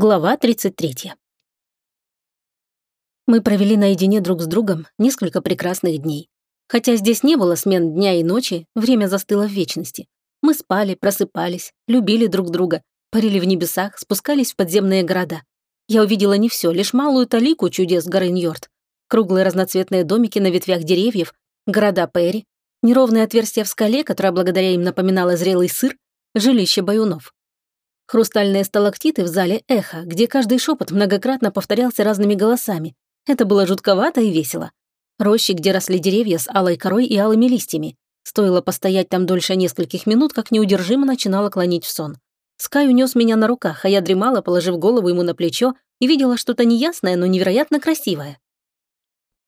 Глава 33. Мы провели наедине друг с другом несколько прекрасных дней. Хотя здесь не было смен дня и ночи, время застыло в вечности. Мы спали, просыпались, любили друг друга, парили в небесах, спускались в подземные города. Я увидела не все, лишь малую талику чудес горы Ньорд. Круглые разноцветные домики на ветвях деревьев, города Перри, неровные отверстия в скале, которая благодаря им напоминала зрелый сыр, жилище баюнов. Хрустальные сталактиты в зале эхо, где каждый шепот многократно повторялся разными голосами. Это было жутковато и весело. Рощи, где росли деревья с алой корой и алыми листьями. Стоило постоять там дольше нескольких минут, как неудержимо начинала клонить в сон. Скай унес меня на руках, а я дремала, положив голову ему на плечо, и видела что-то неясное, но невероятно красивое.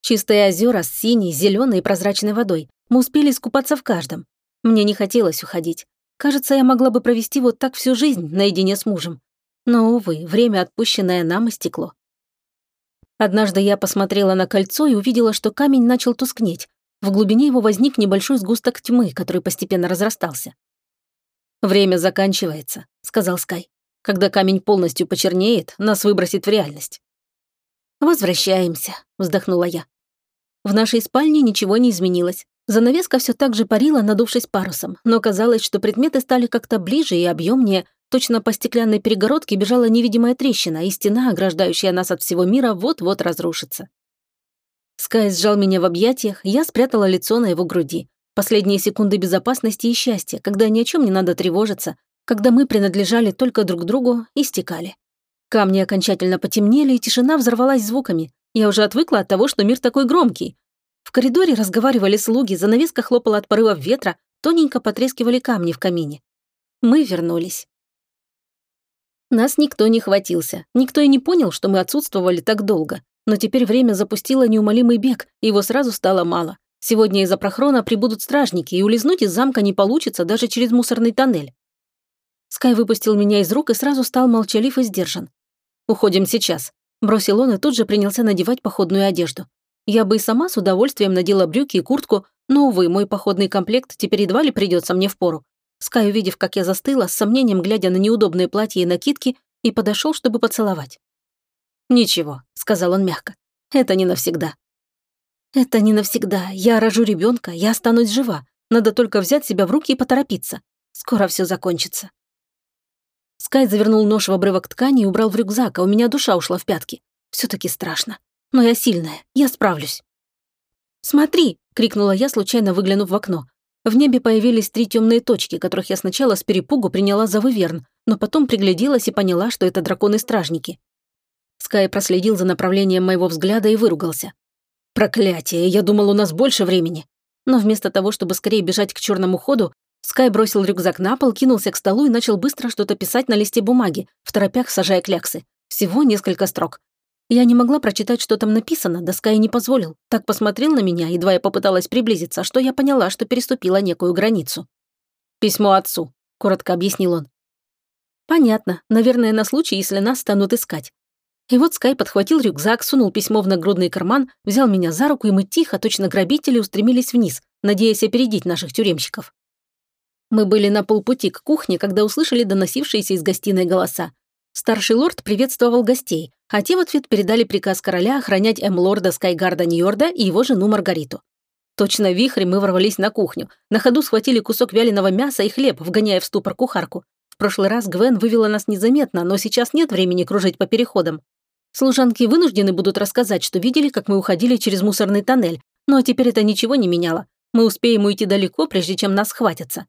Чистые озера с синей, зеленой и прозрачной водой. Мы успели искупаться в каждом. Мне не хотелось уходить. Кажется, я могла бы провести вот так всю жизнь наедине с мужем. Но, увы, время, отпущенное нам, истекло. Однажды я посмотрела на кольцо и увидела, что камень начал тускнеть. В глубине его возник небольшой сгусток тьмы, который постепенно разрастался. «Время заканчивается», — сказал Скай. «Когда камень полностью почернеет, нас выбросит в реальность». «Возвращаемся», — вздохнула я. В нашей спальне ничего не изменилось. Занавеска все так же парила, надувшись парусом, но казалось, что предметы стали как-то ближе и объемнее. Точно по стеклянной перегородке бежала невидимая трещина, и стена, ограждающая нас от всего мира, вот-вот разрушится. Скай сжал меня в объятиях, я спрятала лицо на его груди. Последние секунды безопасности и счастья, когда ни о чем не надо тревожиться, когда мы принадлежали только друг другу, истекали. Камни окончательно потемнели, и тишина взорвалась звуками. Я уже отвыкла от того, что мир такой громкий, в коридоре разговаривали слуги, занавеска хлопала от порывов ветра, тоненько потрескивали камни в камине. Мы вернулись. Нас никто не хватился, никто и не понял, что мы отсутствовали так долго. Но теперь время запустило неумолимый бег, и его сразу стало мало. Сегодня из-за прохрона прибудут стражники, и улизнуть из замка не получится даже через мусорный тоннель. Скай выпустил меня из рук и сразу стал молчалив и сдержан. «Уходим сейчас», — бросил он и тут же принялся надевать походную одежду. Я бы и сама с удовольствием надела брюки и куртку, но, увы, мой походный комплект теперь едва ли придется мне в пору. Скай, увидев, как я застыла, с сомнением глядя на неудобные платья и накидки, и подошел, чтобы поцеловать. «Ничего», — сказал он мягко, — «это не навсегда». «Это не навсегда. Я рожу ребенка, я останусь жива. Надо только взять себя в руки и поторопиться. Скоро все закончится». Скай завернул нож в обрывок ткани и убрал в рюкзак, а у меня душа ушла в пятки. все таки страшно. Но я сильная, я справлюсь». «Смотри!» — крикнула я, случайно выглянув в окно. В небе появились три темные точки, которых я сначала с перепугу приняла за выверн, но потом пригляделась и поняла, что это драконы-стражники. Скай проследил за направлением моего взгляда и выругался. «Проклятие! Я думал, у нас больше времени!» Но вместо того, чтобы скорее бежать к черному ходу, Скай бросил рюкзак на пол, кинулся к столу и начал быстро что-то писать на листе бумаги, в торопях сажая кляксы. Всего несколько строк. Я не могла прочитать, что там написано, да Скай не позволил. Так посмотрел на меня, едва я попыталась приблизиться, что я поняла, что переступила некую границу. «Письмо отцу», — коротко объяснил он. «Понятно. Наверное, на случай, если нас станут искать». И вот Скай подхватил рюкзак, сунул письмо в нагрудный карман, взял меня за руку, и мы тихо, точно грабители, устремились вниз, надеясь опередить наших тюремщиков. Мы были на полпути к кухне, когда услышали доносившиеся из гостиной голоса. Старший лорд приветствовал гостей, а те в ответ передали приказ короля охранять М-лорда Скайгарда Ньорда и его жену Маргариту. Точно вихрь мы ворвались на кухню. На ходу схватили кусок вяленого мяса и хлеб, вгоняя в ступор кухарку. В прошлый раз Гвен вывела нас незаметно, но сейчас нет времени кружить по переходам. Служанки вынуждены будут рассказать, что видели, как мы уходили через мусорный тоннель, но теперь это ничего не меняло. Мы успеем уйти далеко, прежде чем нас схватятся.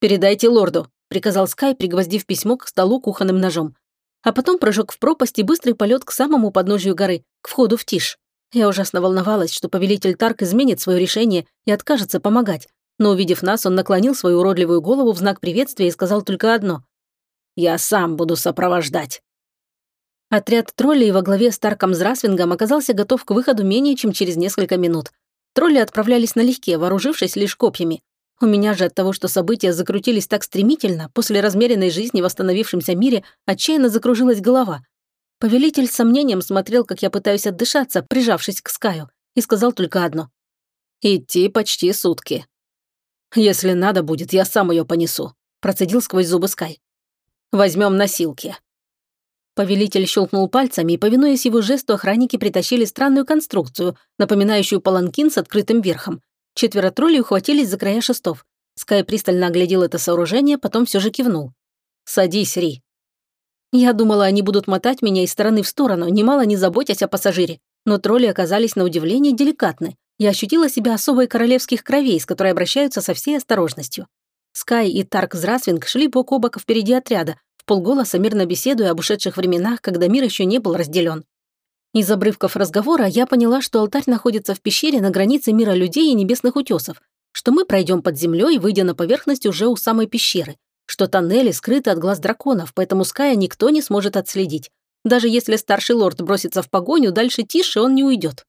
«Передайте лорду», — приказал Скай, пригвоздив письмо к столу кухонным ножом а потом прыжок в пропасть и быстрый полет к самому подножию горы, к входу в тишь. Я ужасно волновалась, что повелитель Тарк изменит свое решение и откажется помогать, но увидев нас, он наклонил свою уродливую голову в знак приветствия и сказал только одно. «Я сам буду сопровождать». Отряд троллей во главе с Тарком Зрасвингом оказался готов к выходу менее чем через несколько минут. Тролли отправлялись налегке, вооружившись лишь копьями. У меня же от того, что события закрутились так стремительно, после размеренной жизни в восстановившемся мире отчаянно закружилась голова. Повелитель с сомнением смотрел, как я пытаюсь отдышаться, прижавшись к Скаю, и сказал только одно. «Идти почти сутки». «Если надо будет, я сам ее понесу», процедил сквозь зубы Скай. «Возьмем носилки». Повелитель щелкнул пальцами, и, повинуясь его жесту, охранники притащили странную конструкцию, напоминающую паланкин с открытым верхом. Четверо троллей ухватились за края шестов. Скай пристально оглядел это сооружение, потом все же кивнул. «Садись, Ри». Я думала, они будут мотать меня из стороны в сторону, немало не заботясь о пассажире. Но тролли оказались на удивление деликатны. Я ощутила себя особой королевских кровей, с которой обращаются со всей осторожностью. Скай и Тарк Зрасвинг шли бок о бок впереди отряда, в полголоса мирно беседуя об ушедших временах, когда мир еще не был разделен. Из обрывков разговора я поняла, что алтарь находится в пещере на границе мира людей и небесных утесов, что мы пройдем под землей, выйдя на поверхность уже у самой пещеры, что тоннели скрыты от глаз драконов, поэтому Ская никто не сможет отследить. Даже если старший лорд бросится в погоню, дальше тише он не уйдет.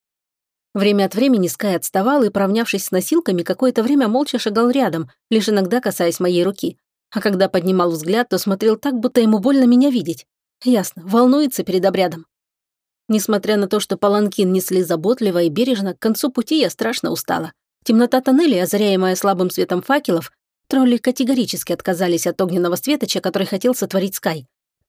Время от времени Скай отставал и, поравнявшись с носилками, какое-то время молча шагал рядом, лишь иногда касаясь моей руки. А когда поднимал взгляд, то смотрел так, будто ему больно меня видеть. Ясно, волнуется перед обрядом. Несмотря на то, что паланкин несли заботливо и бережно, к концу пути я страшно устала. Темнота тоннелей, озаряемая слабым светом факелов, тролли категорически отказались от огненного светоча, который хотел сотворить Скай.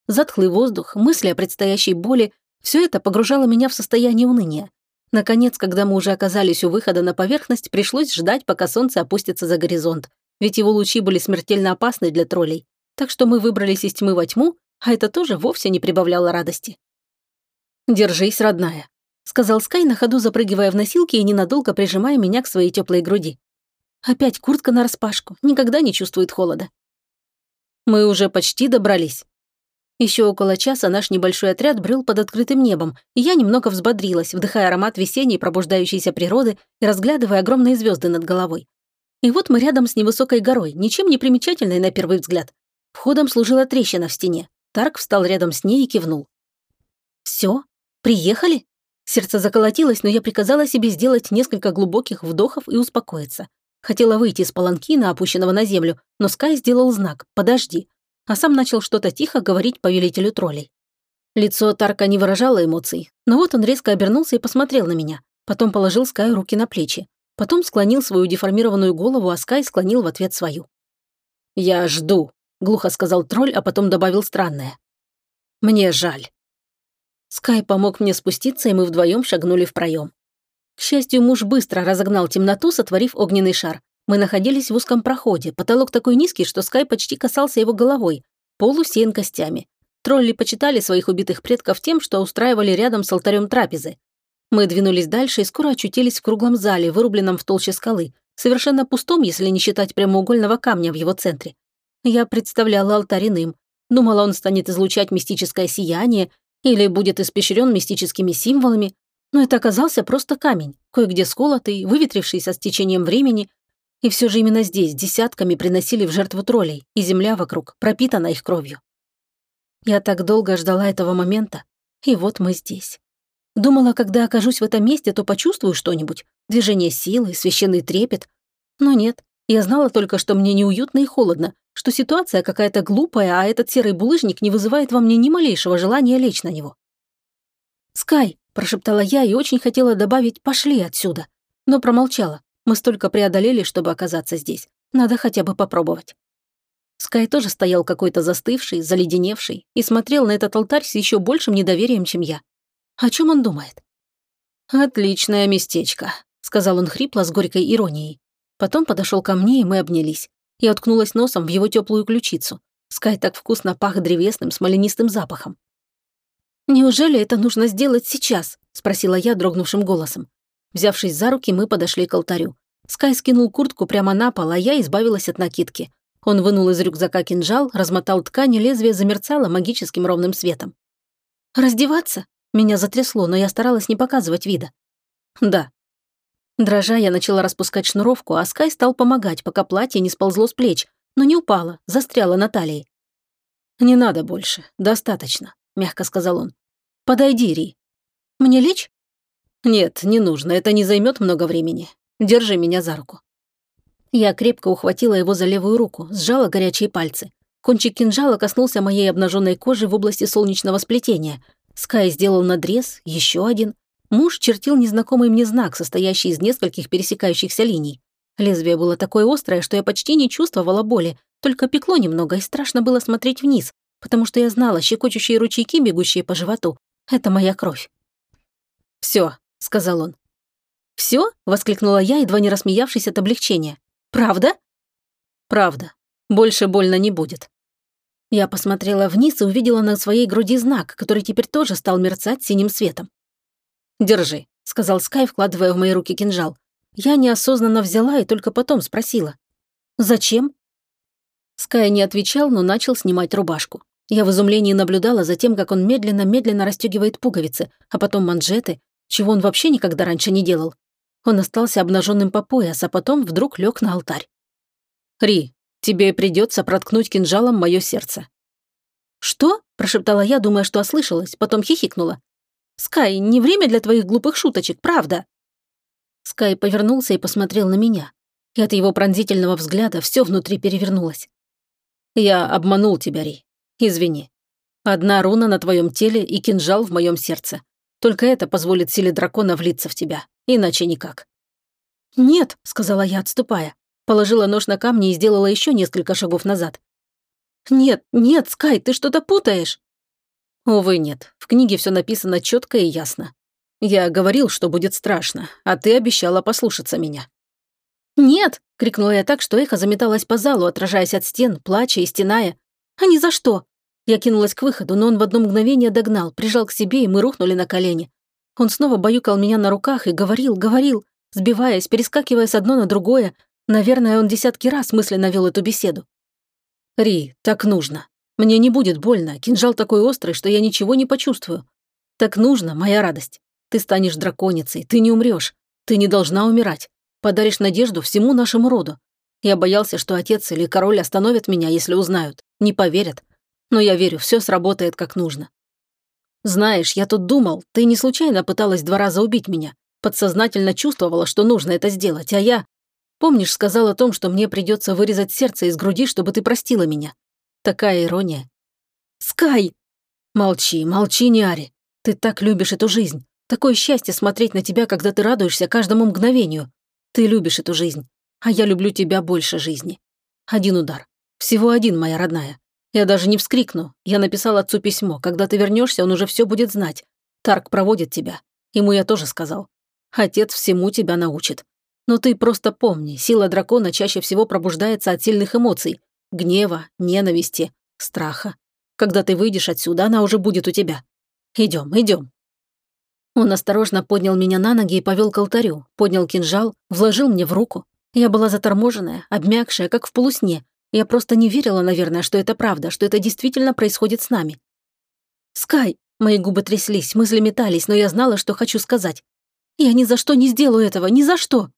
Затхлый воздух, мысли о предстоящей боли – все это погружало меня в состояние уныния. Наконец, когда мы уже оказались у выхода на поверхность, пришлось ждать, пока солнце опустится за горизонт, ведь его лучи были смертельно опасны для троллей. Так что мы выбрались из тьмы во тьму, а это тоже вовсе не прибавляло радости. «Держись, родная», — сказал Скай на ходу, запрыгивая в носилки и ненадолго прижимая меня к своей теплой груди. Опять куртка нараспашку, никогда не чувствует холода. Мы уже почти добрались. Еще около часа наш небольшой отряд брел под открытым небом, и я немного взбодрилась, вдыхая аромат весенней пробуждающейся природы и разглядывая огромные звезды над головой. И вот мы рядом с невысокой горой, ничем не примечательной на первый взгляд. Входом служила трещина в стене. Тарк встал рядом с ней и кивнул. Все, Приехали?» Сердце заколотилось, но я приказала себе сделать несколько глубоких вдохов и успокоиться. Хотела выйти из паланкина, опущенного на землю, но Скай сделал знак «Подожди», а сам начал что-то тихо говорить повелителю троллей. Лицо Тарка не выражало эмоций, но вот он резко обернулся и посмотрел на меня. Потом положил Скай руки на плечи. Потом склонил свою деформированную голову, а Скай склонил в ответ свою. «Я жду», — глухо сказал тролль, а потом добавил странное. «Мне жаль». Скай помог мне спуститься, и мы вдвоем шагнули в проем. К счастью, муж быстро разогнал темноту, сотворив огненный шар. Мы находились в узком проходе, потолок такой низкий, что Скай почти касался его головой, пол усеян костями. Тролли почитали своих убитых предков тем, что устраивали рядом с алтарем трапезы. Мы двинулись дальше и скоро очутились в круглом зале, вырубленном в толще скалы, совершенно пустом, если не считать прямоугольного камня в его центре. Я представляла алтарь иным. Думала, он станет излучать мистическое сияние или будет испещрен мистическими символами, но это оказался просто камень, кое-где сколотый, выветрившийся с течением времени, и все же именно здесь десятками приносили в жертву троллей, и земля вокруг пропитана их кровью. Я так долго ждала этого момента, и вот мы здесь. Думала, когда окажусь в этом месте, то почувствую что-нибудь, движение силы, священный трепет. Но нет, я знала только, что мне неуютно и холодно, что ситуация какая-то глупая, а этот серый булыжник не вызывает во мне ни малейшего желания лечь на него. «Скай», – прошептала я и очень хотела добавить «пошли отсюда», но промолчала. Мы столько преодолели, чтобы оказаться здесь. Надо хотя бы попробовать. Скай тоже стоял какой-то застывший, заледеневший и смотрел на этот алтарь с еще большим недоверием, чем я. О чем он думает? «Отличное местечко», — сказал он хрипло с горькой иронией. Потом подошел ко мне, и мы обнялись. Я уткнулась носом в его теплую ключицу. Скай так вкусно пах древесным смоленистым запахом. «Неужели это нужно сделать сейчас?» – спросила я дрогнувшим голосом. Взявшись за руки, мы подошли к алтарю. Скай скинул куртку прямо на пол, а я избавилась от накидки. Он вынул из рюкзака кинжал, размотал ткань, и лезвие замерцало магическим ровным светом. «Раздеваться?» Меня затрясло, но я старалась не показывать вида. «Да», Дрожа, я начала распускать шнуровку, а Скай стал помогать, пока платье не сползло с плеч, но не упало, застряло на талии. «Не надо больше, достаточно», — мягко сказал он. «Подойди, Ри». «Мне лечь?» «Нет, не нужно, это не займет много времени. Держи меня за руку». Я крепко ухватила его за левую руку, сжала горячие пальцы. Кончик кинжала коснулся моей обнаженной кожи в области солнечного сплетения. Скай сделал надрез, еще один. Муж чертил незнакомый мне знак, состоящий из нескольких пересекающихся линий. Лезвие было такое острое, что я почти не чувствовала боли, только пекло немного и страшно было смотреть вниз, потому что я знала, щекочущие ручейки, бегущие по животу, это моя кровь. «Все», — сказал он. «Все?» — воскликнула я, едва не рассмеявшись от облегчения. «Правда?» «Правда. Больше больно не будет». Я посмотрела вниз и увидела на своей груди знак, который теперь тоже стал мерцать синим светом. «Держи», — сказал Скай, вкладывая в мои руки кинжал. Я неосознанно взяла и только потом спросила. «Зачем?» Скай не отвечал, но начал снимать рубашку. Я в изумлении наблюдала за тем, как он медленно-медленно расстегивает пуговицы, а потом манжеты, чего он вообще никогда раньше не делал. Он остался обнаженным по пояс, а потом вдруг лег на алтарь. «Ри, тебе придется проткнуть кинжалом мое сердце». «Что?» – прошептала я, думая, что ослышалась, потом хихикнула. «Скай, не время для твоих глупых шуточек, правда?» Скай повернулся и посмотрел на меня. И от его пронзительного взгляда все внутри перевернулось. Я обманул тебя, Ри. Извини. Одна руна на твоем теле и кинжал в моем сердце. Только это позволит силе дракона влиться в тебя. Иначе никак. «Нет», — сказала я, отступая. Положила нож на камни и сделала еще несколько шагов назад. «Нет, нет, Скай, ты что-то путаешь». Увы, нет. В книге все написано четко и ясно. Я говорил, что будет страшно, а ты обещала послушаться меня. «Нет!» — крикнула я так, что эхо заметалось по залу, отражаясь от стен, плача и стеная. «А ни за что!» Я кинулась к выходу, но он в одно мгновение догнал, прижал к себе, и мы рухнули на колени. Он снова баюкал меня на руках и говорил, говорил, сбиваясь, перескакивая с одно на другое. Наверное, он десятки раз мысленно вел эту беседу. «Ри, так нужно. Мне не будет больно, кинжал такой острый, что я ничего не почувствую. Так нужно, моя радость. Ты станешь драконицей, ты не умрешь. Ты не должна умирать. Подаришь надежду всему нашему роду. Я боялся, что отец или король остановят меня, если узнают. Не поверят. Но я верю, все сработает как нужно. Знаешь, я тут думал, ты не случайно пыталась два раза убить меня. Подсознательно чувствовала, что нужно это сделать, а я... Помнишь, сказал о том, что мне придется вырезать сердце из груди, чтобы ты простила меня? Такая ирония. Скай! Молчи, молчи, Ниари. Ты так любишь эту жизнь. Такое счастье смотреть на тебя, когда ты радуешься каждому мгновению. Ты любишь эту жизнь, а я люблю тебя больше жизни. Один удар. Всего один, моя родная. Я даже не вскрикну. Я написал отцу письмо. Когда ты вернешься, он уже все будет знать. Тарк проводит тебя. Ему я тоже сказал. Отец всему тебя научит. Но ты просто помни, сила дракона чаще всего пробуждается от сильных эмоций. Гнева, ненависти, страха. Когда ты выйдешь отсюда, она уже будет у тебя. Идем, идем. Он осторожно поднял меня на ноги и повел к алтарю, поднял кинжал, вложил мне в руку. Я была заторможенная, обмякшая, как в полусне. Я просто не верила, наверное, что это правда, что это действительно происходит с нами. «Скай!» Мои губы тряслись, мысли метались, но я знала, что хочу сказать. «Я ни за что не сделаю этого, ни за что!»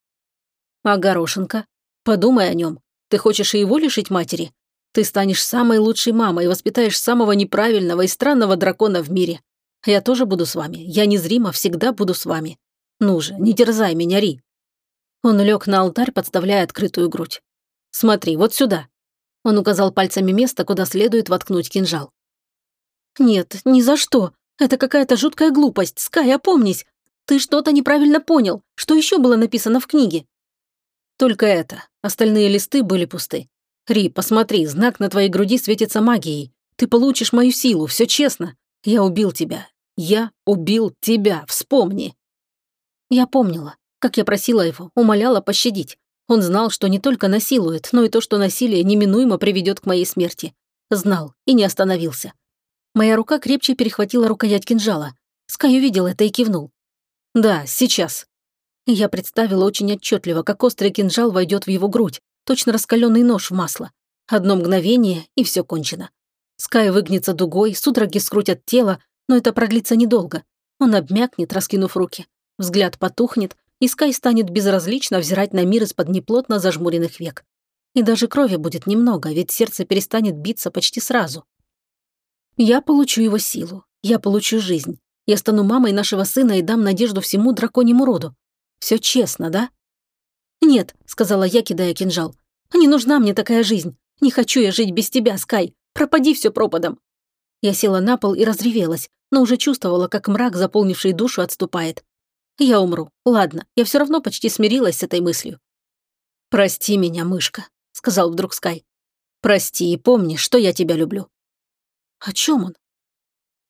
«А горошинка? Подумай о нем. Ты хочешь и его лишить матери? Ты станешь самой лучшей мамой и воспитаешь самого неправильного и странного дракона в мире. Я тоже буду с вами. Я незримо всегда буду с вами. Ну же, не терзай меня, Ри». Он лег на алтарь, подставляя открытую грудь. «Смотри, вот сюда». Он указал пальцами место, куда следует воткнуть кинжал. «Нет, ни за что. Это какая-то жуткая глупость. Скай, опомнись. Ты что-то неправильно понял. Что еще было написано в книге?» «Только это. Остальные листы были пусты. Ри, посмотри, знак на твоей груди светится магией. Ты получишь мою силу, все честно. Я убил тебя. Я убил тебя, вспомни. Я помнила, как я просила его, умоляла пощадить. Он знал, что не только насилует, но и то, что насилие неминуемо приведет к моей смерти. Знал и не остановился. Моя рука крепче перехватила рукоять кинжала. Скай увидел это и кивнул. «Да, сейчас». Я представила очень отчетливо, как острый кинжал войдет в его грудь, точно раскаленный нож в масло. Одно мгновение, и все кончено. Скай выгнется дугой, судороги скрутят тело, но это продлится недолго. Он обмякнет, раскинув руки. Взгляд потухнет, и Скай станет безразлично взирать на мир из-под неплотно зажмуренных век. И даже крови будет немного, ведь сердце перестанет биться почти сразу. Я получу его силу, я получу жизнь. Я стану мамой нашего сына и дам надежду всему драконьему роду. Все честно, да? Нет, сказала я, кидая кинжал. Не нужна мне такая жизнь. Не хочу я жить без тебя, Скай. Пропади все пропадом. Я села на пол и разревелась, но уже чувствовала, как мрак, заполнивший душу, отступает. Я умру. Ладно, я все равно почти смирилась с этой мыслью. «Прости меня, мышка», — сказал вдруг Скай. «Прости и помни, что я тебя люблю». О чем он?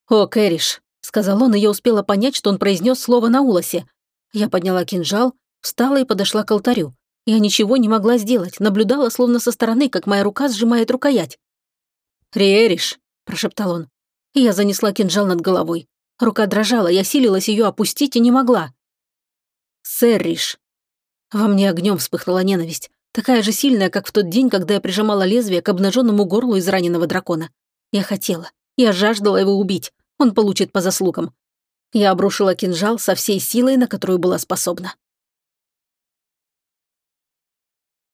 «О, Кэриш», — сказал он, и я успела понять, что он произнес слово на улосе. Я подняла кинжал, встала и подошла к алтарю. Я ничего не могла сделать, наблюдала словно со стороны, как моя рука сжимает рукоять. «Риэриш», — прошептал он. И я занесла кинжал над головой. Рука дрожала, я силилась ее опустить и не могла. «Сэрриш». Во мне огнем вспыхнула ненависть, такая же сильная, как в тот день, когда я прижимала лезвие к обнаженному горлу израненного дракона. Я хотела, я жаждала его убить, он получит по заслугам. Я обрушила кинжал со всей силой, на которую была способна.